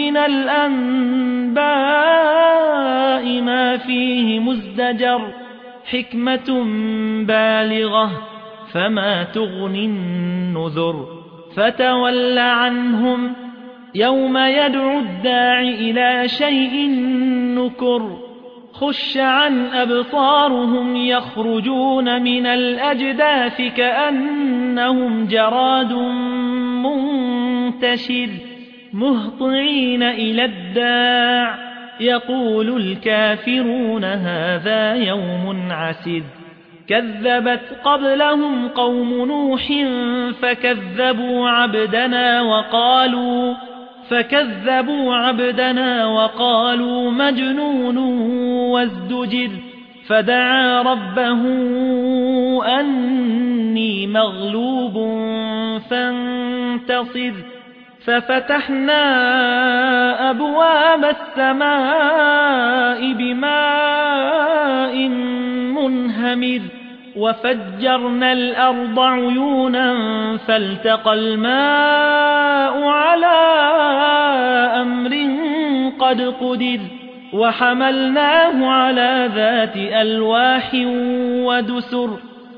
من الأنباء ما فيه مزدجر حكمة بالغة فما تغني النذر فتول عنهم يوم يدعو الداع إلى شيء نكر خش عن أبصارهم يخرجون من الأجداث كأنهم جراد منتشر مهطعين إلى الداع. يقول الكافرون هذا يوم عسد كذبت قبلهم قوم نوح فكذبوا عبدنا وقالوا فكذبوا عبدنا وقالوا مجنون وازدجر. فدعا ربه أني مغلوب فانتصر. ففتحنا أبواب السماء بماء منهمر وفجرنا الأرض عيونا فالتقى الماء على أمر قد قدر وحملناه على ذات ألواح ودسر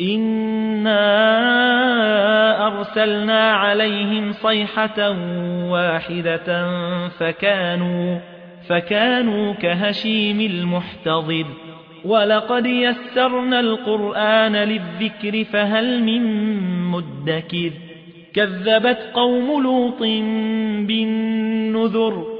إنا أرسلنا عليهم صيحة واحدة فكانوا, فكانوا كهشيم المحتضر ولقد يسرنا القرآن للذكر فهل من مدكر كذبت قوم لوط بالنذر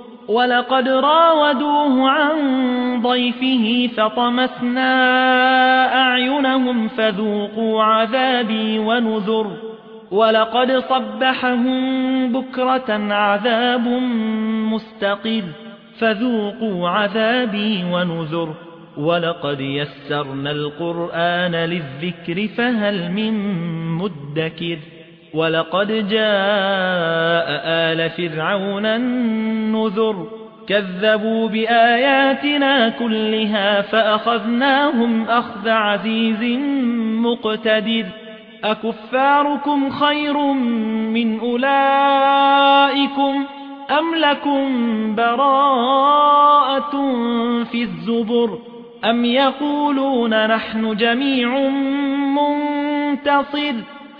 ولقد راودوه عن ضيفه فطمسنا أعينهم فذوقوا عذابي ونذر ولقد صبحهم بكرة عذاب مستقر فذوقوا عذابي ونذر ولقد يسرنا القرآن للذكر فهل من مدكر ولقد جاء آل فرعون النذر كذبوا بآياتنا كلها فأخذناهم أخذ عزيز مقتدر أكفاركم خير من أولئكم أم لكم براءة في الزبر أم يقولون نحن جميع منتصر